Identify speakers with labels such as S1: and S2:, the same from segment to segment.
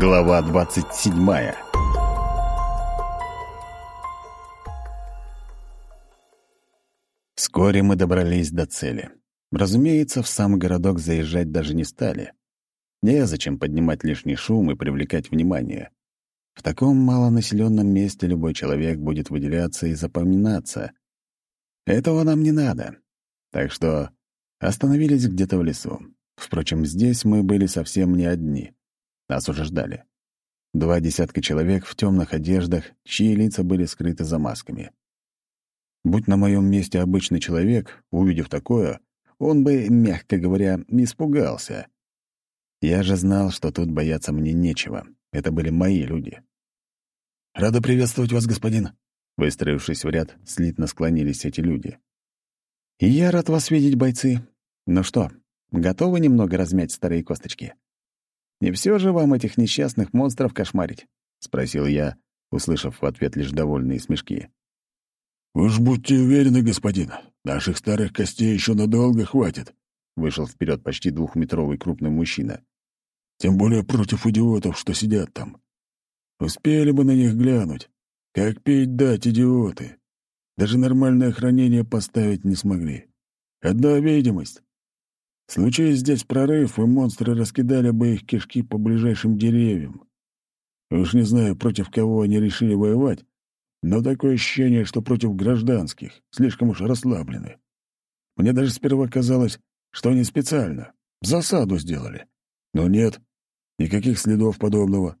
S1: Глава двадцать седьмая Вскоре мы добрались до цели. Разумеется, в сам городок заезжать даже не стали. Незачем поднимать лишний шум и привлекать внимание. В таком малонаселенном месте любой человек будет выделяться и запоминаться. Этого нам не надо. Так что остановились где-то в лесу. Впрочем, здесь мы были совсем не одни. Нас уже ждали. Два десятка человек в темных одеждах, чьи лица были скрыты за масками. Будь на моем месте обычный человек, увидев такое, он бы, мягко говоря, испугался. Я же знал, что тут бояться мне нечего. Это были мои люди. «Рада приветствовать вас, господин!» Выстроившись в ряд, слитно склонились эти люди. «И я рад вас видеть, бойцы. Ну что, готовы немного размять старые косточки? Не все же вам этих несчастных монстров кошмарить?» — спросил я, услышав в ответ лишь довольные смешки.
S2: «Уж будьте уверены, господин, наших старых костей еще надолго хватит», — вышел вперед почти двухметровый крупный мужчина. «Тем более против идиотов, что сидят там. Успели бы на них глянуть. Как пить дать, идиоты. Даже нормальное хранение поставить не смогли. Одна видимость. Случись здесь прорыв, и монстры раскидали бы их кишки по ближайшим деревьям. Уж не знаю, против кого они решили воевать, но такое ощущение, что против гражданских, слишком уж расслаблены. Мне даже сперва казалось, что они специально, засаду сделали. Но нет, никаких следов подобного.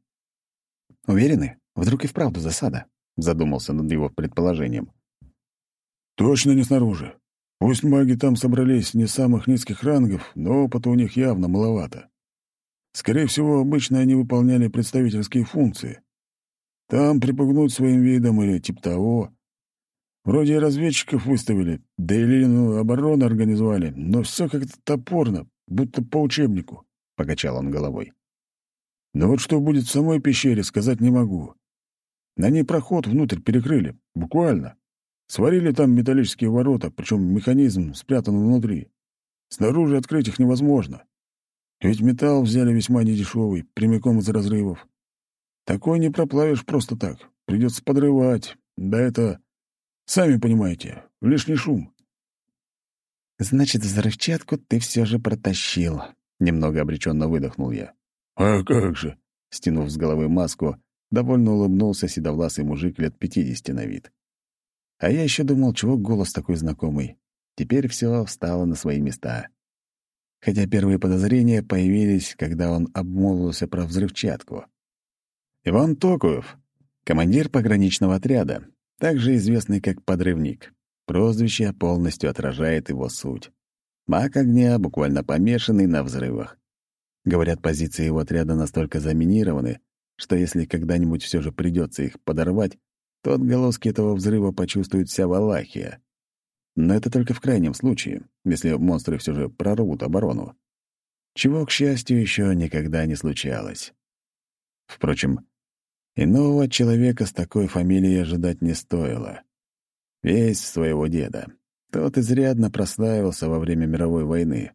S1: «Уверены? Вдруг и вправду засада?» — задумался над его предположением.
S2: «Точно не снаружи. Пусть маги там собрались не самых низких рангов, но опыта у них явно маловато. Скорее всего, обычно они выполняли представительские функции. Там припугнуть своим видом или типа того. Вроде и разведчиков выставили, да и линию обороны организовали, но все как-то топорно, будто по учебнику», — покачал он головой. «Но вот что будет в самой пещере, сказать не могу. На ней проход внутрь перекрыли, буквально. Сварили там металлические ворота, причем механизм спрятан внутри. Снаружи открыть их невозможно. Ведь металл взяли весьма недешевый, прямиком из разрывов. Такой не проплавишь просто так. Придется подрывать. Да это... Сами понимаете, лишний шум.
S1: «Значит, взрывчатку ты все же протащил», — немного обреченно выдохнул я.
S2: «А как же?»
S1: — стянув с головы маску, довольно улыбнулся седовласый мужик лет пятидесяти на вид. А я еще думал, чего голос такой знакомый. Теперь все встало на свои места. Хотя первые подозрения появились, когда он обмолвился про взрывчатку. Иван Токуев, командир пограничного отряда, также известный как подрывник. Прозвище полностью отражает его суть. Маг огня, буквально помешанный на взрывах. Говорят, позиции его отряда настолько заминированы, что если когда-нибудь все же придется их подорвать, то отголоски этого взрыва почувствует вся Валахия. Но это только в крайнем случае, если монстры все же прорвут оборону. Чего, к счастью, еще никогда не случалось. Впрочем, и нового человека с такой фамилией ожидать не стоило. Весь своего деда. Тот изрядно прославился во время мировой войны.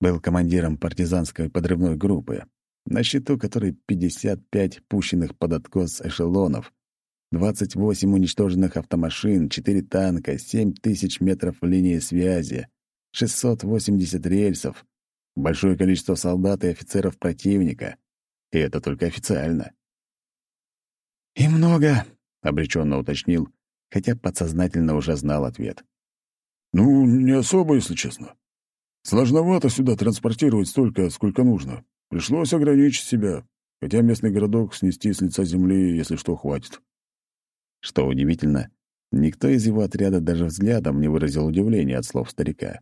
S1: Был командиром партизанской подрывной группы, на счету которой 55 пущенных под откос эшелонов, 28 уничтоженных автомашин, 4 танка, 7 тысяч метров линии связи, 680 рельсов, большое количество солдат и офицеров противника. И это только официально.
S2: «И много», —
S1: обреченно уточнил, хотя подсознательно уже знал ответ.
S2: «Ну, не особо, если честно. Сложновато сюда транспортировать столько, сколько нужно. Пришлось ограничить себя, хотя местный городок снести с лица земли, если что, хватит».
S1: Что удивительно, никто из его отряда даже взглядом не выразил удивления от слов старика.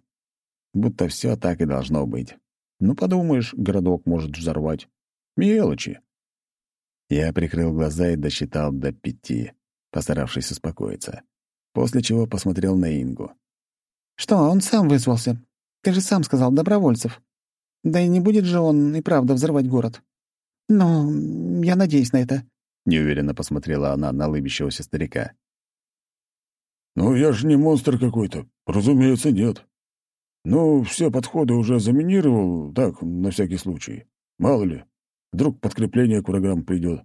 S1: Будто все так и должно быть. Ну, подумаешь, городок может взорвать. Мелочи. Я прикрыл глаза и досчитал до пяти, постаравшись успокоиться, после чего посмотрел на Ингу.
S3: «Что, он сам вызвался? Ты же сам сказал, добровольцев. Да и не будет же он и правда взрывать город. Ну, я надеюсь на это».
S1: Неуверенно посмотрела она на лыбящегося старика.
S2: «Ну, я же не монстр какой-то. Разумеется, нет. Ну, все подходы уже заминировал, так, на всякий случай. Мало ли. Вдруг подкрепление к врагам придет.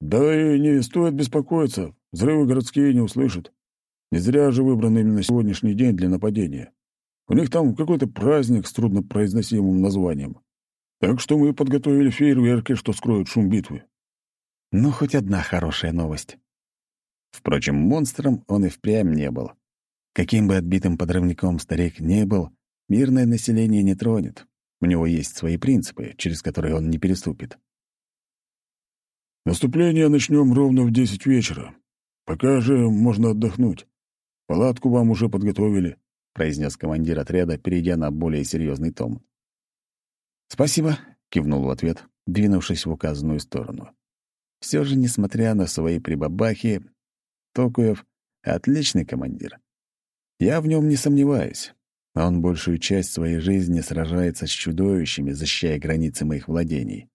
S2: Да и не стоит беспокоиться, взрывы городские не услышат. Не зря же выбран именно сегодняшний день для нападения. У них там какой-то праздник с труднопроизносимым названием. Так что мы подготовили фейерверки, что скроют шум битвы.
S1: Ну, хоть одна хорошая новость. Впрочем, монстром он и впрямь не был. Каким бы отбитым подрывником старик не был, мирное население не тронет. У него есть свои принципы, через которые он не переступит.
S2: Наступление начнем ровно в десять вечера. Пока же можно отдохнуть. Палатку вам уже подготовили, произнес командир отряда, перейдя на более серьезный тон.
S1: Спасибо, кивнул в ответ, двинувшись в указанную сторону. Все же, несмотря на свои прибабахи, Токуев — отличный командир. Я в нем не сомневаюсь. Он большую часть своей жизни сражается с чудовищами, защищая границы моих владений.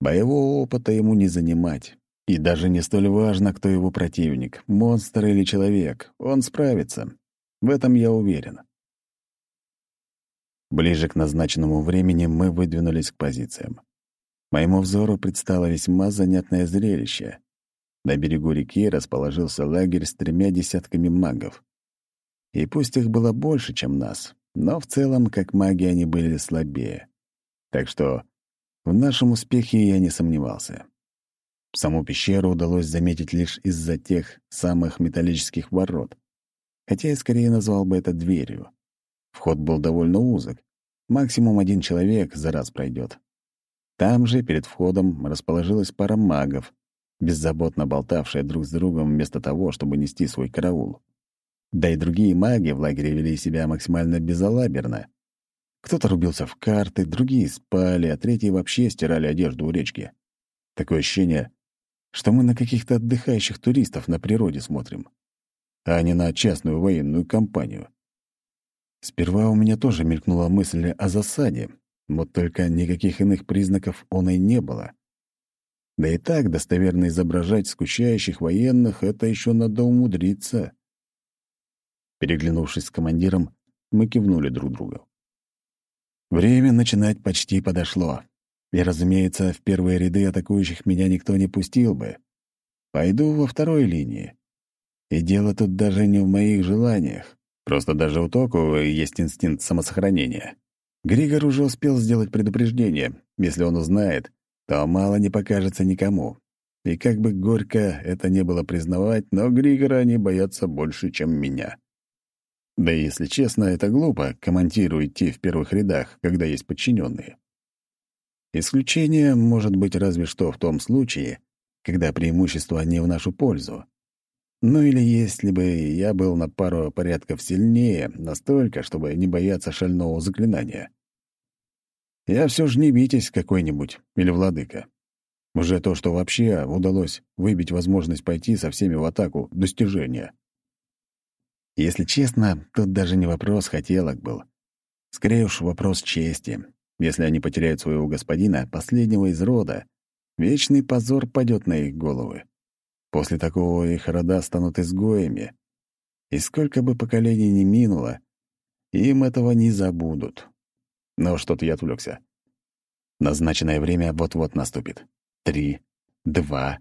S1: Боевого опыта ему не занимать. И даже не столь важно, кто его противник — монстр или человек. Он справится. В этом я уверен. Ближе к назначенному времени мы выдвинулись к позициям. Моему взору предстало весьма занятное зрелище. На берегу реки расположился лагерь с тремя десятками магов. И пусть их было больше, чем нас, но в целом, как маги, они были слабее. Так что в нашем успехе я не сомневался. Саму пещеру удалось заметить лишь из-за тех самых металлических ворот, хотя я скорее назвал бы это дверью. Вход был довольно узок, максимум один человек за раз пройдет. Там же, перед входом, расположилась пара магов, беззаботно болтавшая друг с другом вместо того, чтобы нести свой караул. Да и другие маги в лагере вели себя максимально безалаберно. Кто-то рубился в карты, другие спали, а третьи вообще стирали одежду у речки. Такое ощущение, что мы на каких-то отдыхающих туристов на природе смотрим, а не на частную военную компанию. Сперва у меня тоже мелькнула мысль о засаде, вот только никаких иных признаков он и не было. Да и так достоверно изображать скучающих военных — это еще надо умудриться. Переглянувшись с командиром, мы кивнули друг другу. Время начинать почти подошло. И, разумеется, в первые ряды атакующих меня никто не пустил бы. Пойду во второй линии. И дело тут даже не в моих желаниях. Просто даже у Току есть инстинкт самосохранения. Григор уже успел сделать предупреждение. Если он узнает, то мало не покажется никому. И как бы горько это не было признавать, но Григора они боятся больше, чем меня. Да и, если честно, это глупо, комментирую идти в первых рядах, когда есть подчиненные. Исключение может быть разве что в том случае, когда преимущества не в нашу пользу. Ну или если бы я был на пару порядков сильнее, настолько, чтобы не бояться шального заклинания. Я все же не Витязь какой-нибудь или Владыка. Уже то, что вообще удалось выбить возможность пойти со всеми в атаку, достижение. Если честно, тут даже не вопрос хотелок был. Скорее уж вопрос чести. Если они потеряют своего господина, последнего из рода, вечный позор падет на их головы. После такого их рода станут изгоями. И сколько бы поколений ни минуло, им этого не забудут. Но что-то я отвлекся. Назначенное время вот-вот наступит. Три, два,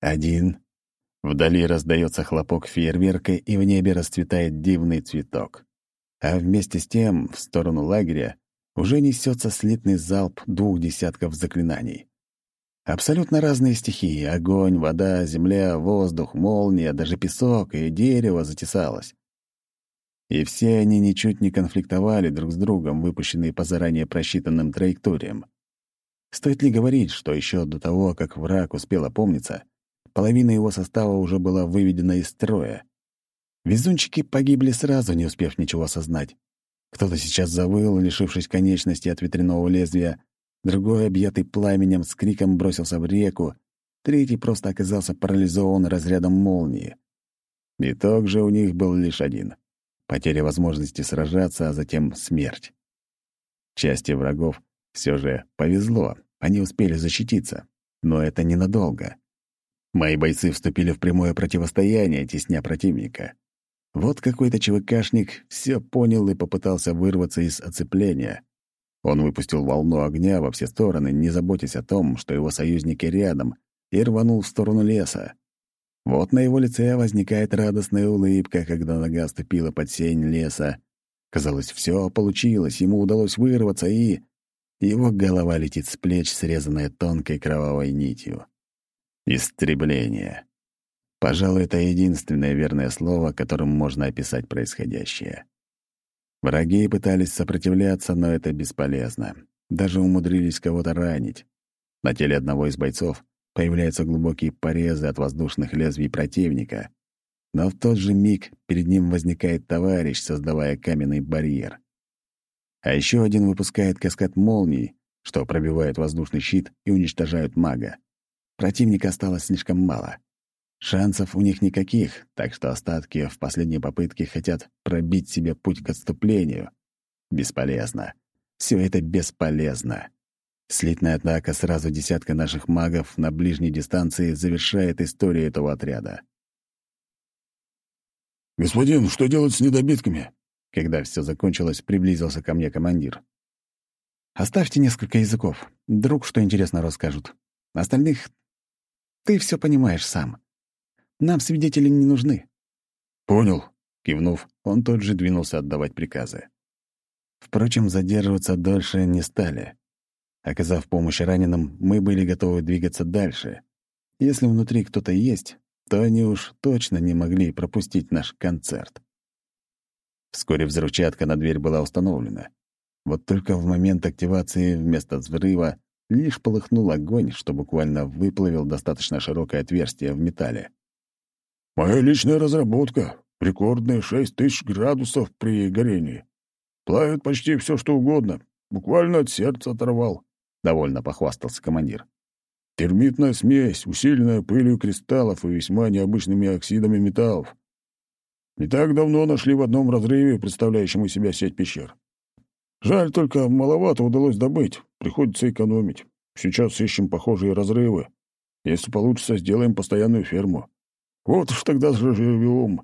S1: один. Вдали раздается хлопок фейерверка, и в небе расцветает дивный цветок. А вместе с тем, в сторону лагеря, уже несется слитный залп двух десятков заклинаний. Абсолютно разные стихии — огонь, вода, земля, воздух, молния, даже песок и дерево затесалось. И все они ничуть не конфликтовали друг с другом, выпущенные по заранее просчитанным траекториям. Стоит ли говорить, что еще до того, как враг успел опомниться, половина его состава уже была выведена из строя. Везунчики погибли сразу, не успев ничего осознать. Кто-то сейчас завыл, лишившись конечности от ветряного лезвия, другой, объятый пламенем, с криком бросился в реку, третий просто оказался парализован разрядом молнии. Итог же у них был лишь один — потеря возможности сражаться, а затем смерть. Части врагов все же повезло, они успели защититься, но это ненадолго. Мои бойцы вступили в прямое противостояние, тесня противника. Вот какой-то ЧВКшник все понял и попытался вырваться из оцепления. Он выпустил волну огня во все стороны, не заботясь о том, что его союзники рядом, и рванул в сторону леса. Вот на его лице возникает радостная улыбка, когда нога ступила под сень леса. Казалось, все получилось, ему удалось вырваться, и... Его голова летит с плеч, срезанная тонкой кровавой нитью. Истребление. Пожалуй, это единственное верное слово, которым можно описать происходящее. Враги пытались сопротивляться, но это бесполезно. Даже умудрились кого-то ранить. На теле одного из бойцов появляются глубокие порезы от воздушных лезвий противника. Но в тот же миг перед ним возникает товарищ, создавая каменный барьер. А еще один выпускает каскад молний, что пробивает воздушный щит и уничтожают мага. Противника осталось слишком мало. Шансов у них никаких, так что остатки в последней попытке хотят пробить себе путь к отступлению. Бесполезно. Все это бесполезно. Слитная атака сразу десятка наших магов на ближней дистанции завершает историю этого отряда.
S2: «Господин, что делать с недобитками?»
S1: Когда все закончилось, приблизился ко мне командир.
S3: «Оставьте несколько языков. Вдруг что интересно расскажут. Остальных ты все понимаешь сам. Нам свидетели не нужны».
S2: «Понял», —
S1: кивнув, он тот же двинулся отдавать приказы. Впрочем, задерживаться дольше не стали. Оказав помощь раненым, мы были готовы двигаться дальше. Если внутри кто-то есть, то они уж точно не могли пропустить наш концерт. Вскоре взрывчатка на дверь была установлена. Вот только в момент активации вместо взрыва лишь полыхнул огонь, что буквально выплавил достаточно широкое отверстие в металле.
S2: Моя личная разработка. Рекордные шесть тысяч градусов при горении. Плавит почти все, что угодно. Буквально от сердца оторвал. Довольно похвастался командир. Термитная смесь, усиленная пылью кристаллов и весьма необычными оксидами металлов. Не так давно нашли в одном разрыве, представляющем из себя сеть пещер. Жаль, только маловато удалось добыть. Приходится экономить. Сейчас ищем похожие разрывы. Если получится, сделаем постоянную ферму. Вот уж тогда же живем.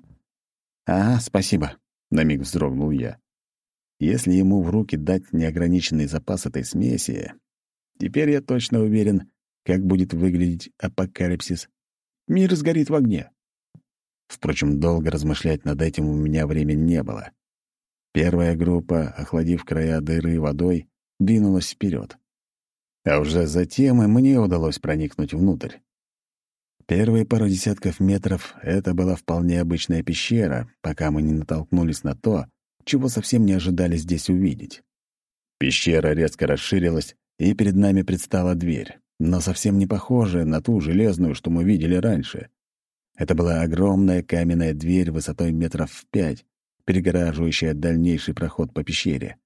S1: «А, спасибо», — на миг вздрогнул я. «Если ему в руки дать неограниченный запас этой смеси, теперь я точно уверен, как будет выглядеть апокалипсис. Мир сгорит в огне». Впрочем, долго размышлять над этим у меня времени не было. Первая группа, охладив края дыры водой, двинулась вперед. А уже затем и мне удалось проникнуть внутрь. Первые пару десятков метров — это была вполне обычная пещера, пока мы не натолкнулись на то, чего совсем не ожидали здесь увидеть. Пещера резко расширилась, и перед нами предстала дверь, но совсем не похожая на ту железную, что мы видели раньше. Это была огромная каменная дверь высотой метров в пять, перегораживающая дальнейший проход по пещере.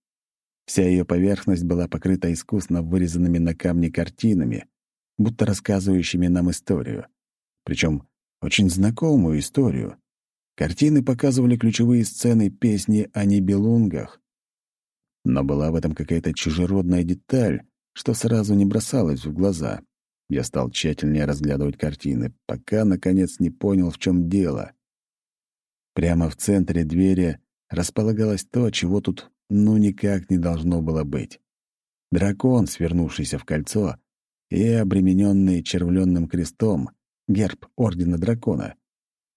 S1: Вся ее поверхность была покрыта искусно вырезанными на камне картинами, будто рассказывающими нам историю причем очень знакомую историю. Картины показывали ключевые сцены песни о Нибелунгах. Но была в этом какая-то чужеродная деталь, что сразу не бросалась в глаза. Я стал тщательнее разглядывать картины, пока, наконец, не понял, в чем дело. Прямо в центре двери располагалось то, чего тут ну никак не должно было быть. Дракон, свернувшийся в кольцо и обремененный червленным крестом — герб Ордена Дракона,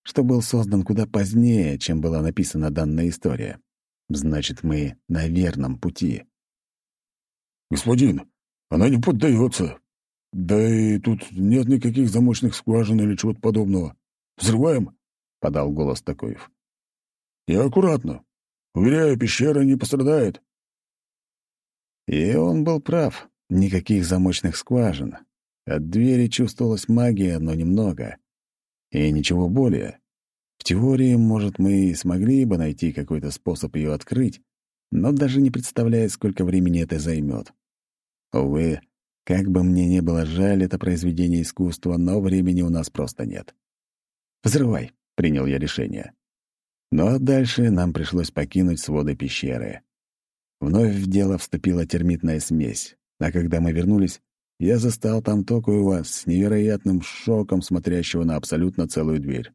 S1: что был создан куда позднее, чем была написана данная история. Значит, мы на верном пути.
S2: «Господин, она не поддается. Да и тут нет никаких замочных скважин или чего-то подобного. Взрываем?» — подал голос Такоев. «Я аккуратно. Уверяю, пещера не пострадает».
S1: И он был прав. Никаких замочных скважин. От двери чувствовалась магия, но немного. И ничего более. В теории, может, мы и смогли бы найти какой-то способ ее открыть, но даже не представляя, сколько времени это займет. Увы, как бы мне не было жаль это произведение искусства, но времени у нас просто нет. «Взрывай», — принял я решение. Но дальше нам пришлось покинуть своды пещеры. Вновь в дело вступила термитная смесь, а когда мы вернулись, я застал там Токуева с невероятным шоком, смотрящего на абсолютно целую дверь.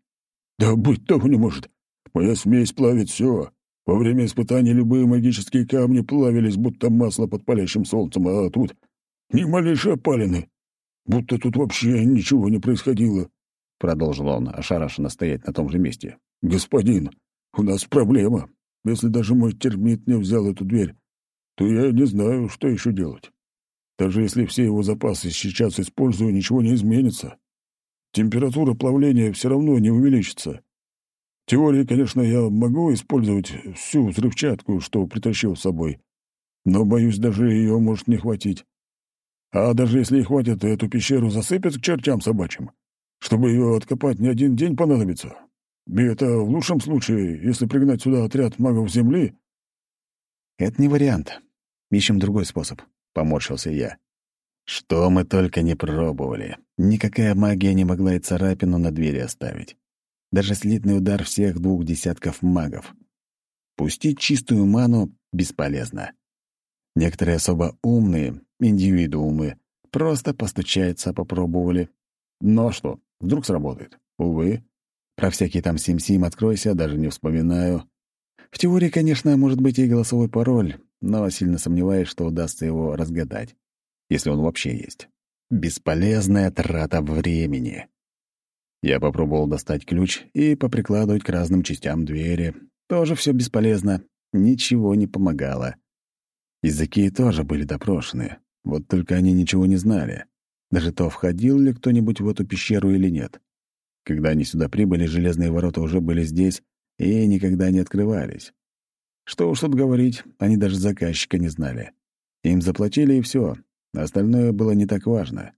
S2: «Да быть того не может! Моя смесь плавит все. Во время испытаний любые магические камни плавились, будто масло под палящим солнцем, а тут ни малейшей опалины. Будто тут вообще ничего не происходило. Продолжил он, ошарашенно стоять на том же месте. «Господин, у нас проблема. Если даже мой термит не взял эту дверь, то я не знаю, что еще делать. Даже если все его запасы сейчас использую, ничего не изменится. Температура плавления все равно не увеличится. В теории, конечно, я могу использовать всю взрывчатку, что притащил с собой, но, боюсь, даже ее может не хватить. А даже если и хватит, эту пещеру засыпят к чертям собачьим. Чтобы ее откопать, не один день понадобится. И это в лучшем случае, если пригнать сюда отряд магов Земли.
S1: Это не вариант. Ищем другой способ, — поморщился я. Что мы только не пробовали. Никакая магия не могла и царапину на двери оставить. Даже слитный удар всех двух десятков магов. Пустить чистую ману бесполезно. Некоторые особо умные, индивидуумы, просто постучаться попробовали. Но что, вдруг сработает? Увы. Про всякие там сим-сим откройся, даже не вспоминаю. В теории, конечно, может быть и голосовой пароль, но сильно сомневаюсь, что удастся его разгадать, если он вообще есть. Бесполезная трата времени. Я попробовал достать ключ и поприкладывать к разным частям двери. Тоже все бесполезно, ничего не помогало. Языки тоже были допрошены, вот только они ничего не знали. Даже то, входил ли кто-нибудь в эту пещеру или нет. Когда они сюда прибыли, железные ворота уже были здесь и никогда не открывались. Что уж тут говорить, они даже заказчика не знали. Им заплатили, и все. Остальное было не так важно.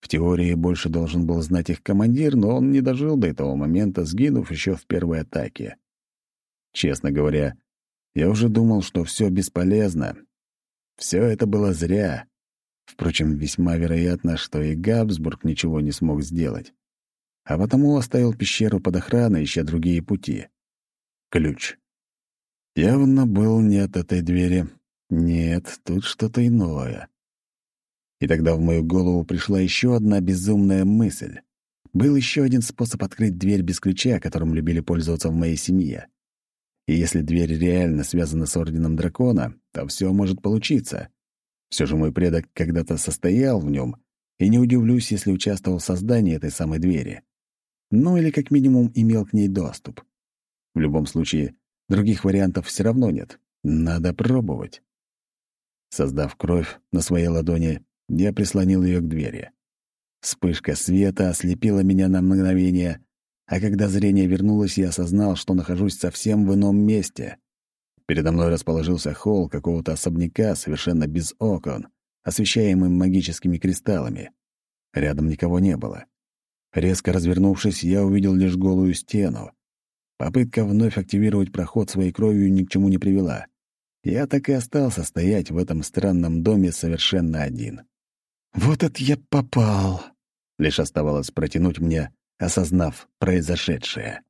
S1: В теории больше должен был знать их командир, но он не дожил до этого момента, сгинув еще в первой атаке. Честно говоря, я уже думал, что все бесполезно. Все это было зря. Впрочем, весьма вероятно, что и Габсбург ничего не смог сделать. А потому оставил пещеру под охраной, ища другие пути. Ключ. Явно был не от этой двери. Нет, тут что-то иное. И тогда в мою голову пришла еще одна безумная мысль. Был еще один способ открыть дверь без ключа, которым любили пользоваться в моей семье. И если дверь реально связана с Орденом Дракона, то все может получиться. Все же мой предок когда-то состоял в нем, и не удивлюсь, если участвовал в создании этой самой двери. Ну или как минимум имел к ней доступ. В любом случае, других вариантов все равно нет. Надо пробовать. Создав кровь на своей ладони, я прислонил ее к двери. Вспышка света ослепила меня на мгновение, а когда зрение вернулось, я осознал, что нахожусь совсем в ином месте. Передо мной расположился холл какого-то особняка, совершенно без окон, освещаемым магическими кристаллами. Рядом никого не было. Резко развернувшись, я увидел лишь голую стену. Попытка вновь активировать проход своей кровью ни к чему не привела. Я так и остался стоять в этом странном доме совершенно один. «Вот это я попал!» Лишь оставалось протянуть мне осознав произошедшее.